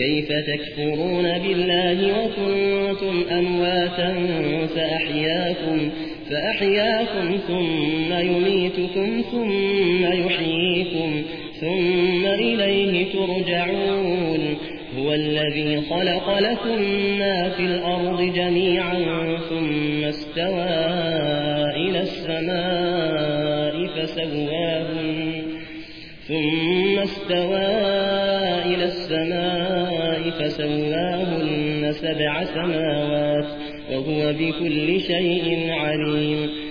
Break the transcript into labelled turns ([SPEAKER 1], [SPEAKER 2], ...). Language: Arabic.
[SPEAKER 1] كيف تكفرون بالله وكنتم أمواتا فأحياكم فأحياكم ثم يميتكم ثم يحييكم ثم إليه ترجعون. هو الذي خلق لكم ما في الأرض جميعا ثم استوى إلى السماء فسواهن ثم استوى السماء فسواهن سبع سماوات وهو بكل شيء عليم.